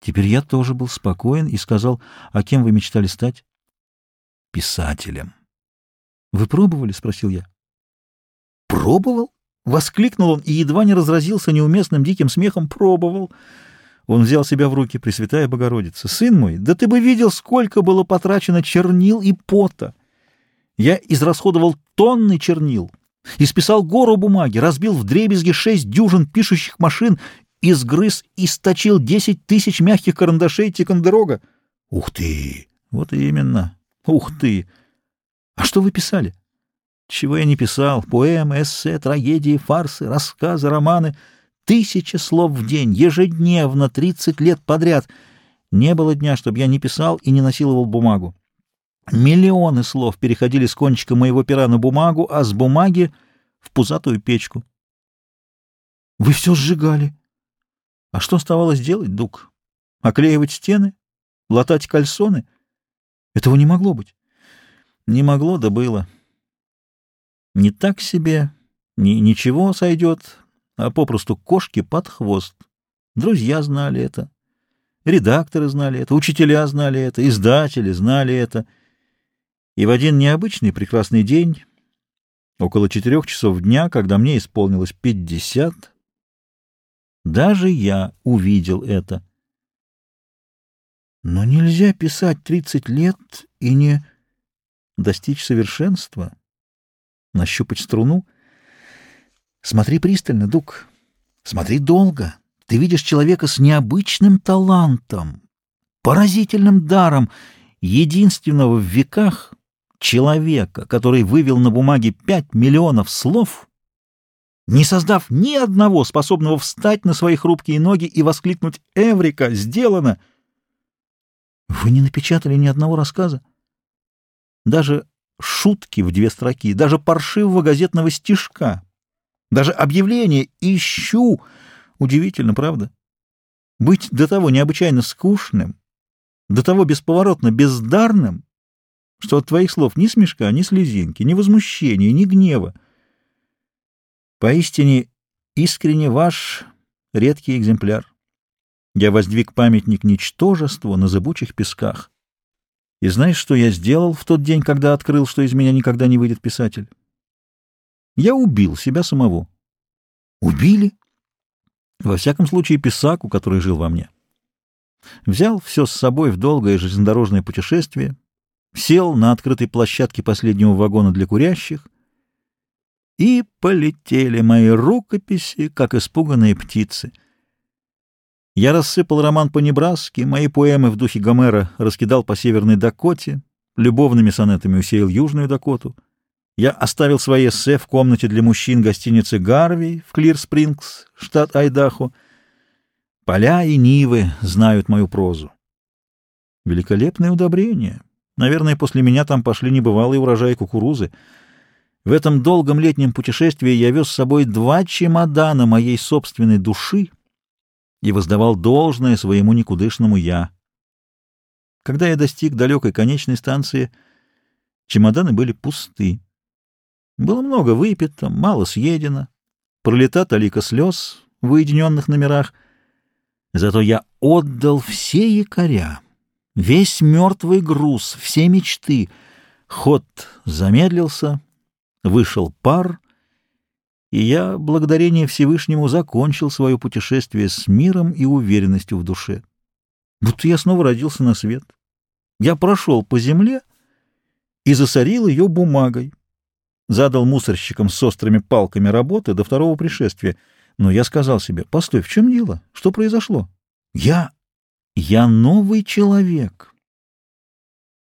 Теперь я тоже был спокоен и сказал, а кем вы мечтали стать? Писателем. Вы пробовали? — спросил я. Пробовал? — воскликнул он и едва не разразился неуместным диким смехом. Пробовал. Он взял себя в руки, Пресвятая Богородица. «Сын мой, да ты бы видел, сколько было потрачено чернил и пота! Я израсходовал тонны чернил, исписал гору бумаги, разбил в дребезги шесть дюжин пишущих машин, изгрыз и сточил десять тысяч мягких карандашей Тикандерога. Ух ты! Вот именно. Ух ты! А что вы писали? Чего я не писал? Поэмы, эссе, трагедии, фарсы, рассказы, романы. Тысяча слов в день, ежедневно, тридцать лет подряд. Не было дня, чтобы я не писал и не насиловал бумагу. Миллионы слов переходили с кончика моего пера на бумагу, а с бумаги в пузатую печку. Вы все сжигали. А что оставалось делать, Дук? Оклеивать стены? Латать кальсоны? Этого не могло быть. Не могло, да было. Не так себе, ни, ничего сойдет, а попросту кошки под хвост. Друзья знали это, редакторы знали это, учителя знали это, издатели знали это — и в один необычный прекрасный день, около четырех часов дня, когда мне исполнилось пятьдесят, даже я увидел это. Но нельзя писать тридцать лет и не достичь совершенства, нащупать струну. Смотри пристально, Дук, смотри долго. Ты видишь человека с необычным талантом, поразительным даром, единственного в веках, человека, который вывел на бумаге пять миллионов слов, не создав ни одного способного встать на свои хрупкие ноги и воскликнуть «Эврика! Сделано!» Вы не напечатали ни одного рассказа? Даже шутки в две строки, даже паршивого газетного стишка, даже объявление «Ищу!» Удивительно, правда? Быть до того необычайно скучным, до того бесповоротно бездарным — что от твоих слов ни смешка, ни слезинки, ни возмущения, ни гнева. Поистине искренне ваш редкий экземпляр. Я воздвиг памятник ничтожеству на зыбучих песках. И знаешь, что я сделал в тот день, когда открыл, что из меня никогда не выйдет писатель? Я убил себя самого. Убили? Во всяком случае, писаку, который жил во мне. Взял все с собой в долгое железнодорожное путешествие, сел на открытой площадке последнего вагона для курящих, и полетели мои рукописи, как испуганные птицы. Я рассыпал роман по Небраске, мои поэмы в духе Гомера раскидал по Северной Дакоте, любовными сонетами усеял Южную Дакоту. Я оставил свои эссе в комнате для мужчин гостиницы «Гарви» в Клир-Спрингс, штат Айдахо. Поля и нивы знают мою прозу. Великолепное удобрение. Наверное, после меня там пошли небывалые урожаи кукурузы. В этом долгом летнем путешествии я вез с собой два чемодана моей собственной души и воздавал должное своему никудышному «я». Когда я достиг далекой конечной станции, чемоданы были пусты. Было много выпито, мало съедено, пролета талика слез в уединенных номерах. Зато я отдал все якоря Весь мертвый груз, все мечты. Ход замедлился, вышел пар, и я, благодарение Всевышнему, закончил свое путешествие с миром и уверенностью в душе. Будто я снова родился на свет. Я прошел по земле и засорил ее бумагой. Задал мусорщикам с острыми палками работы до второго пришествия. Но я сказал себе, постой, в чем дело? Что произошло? Я я новый человек.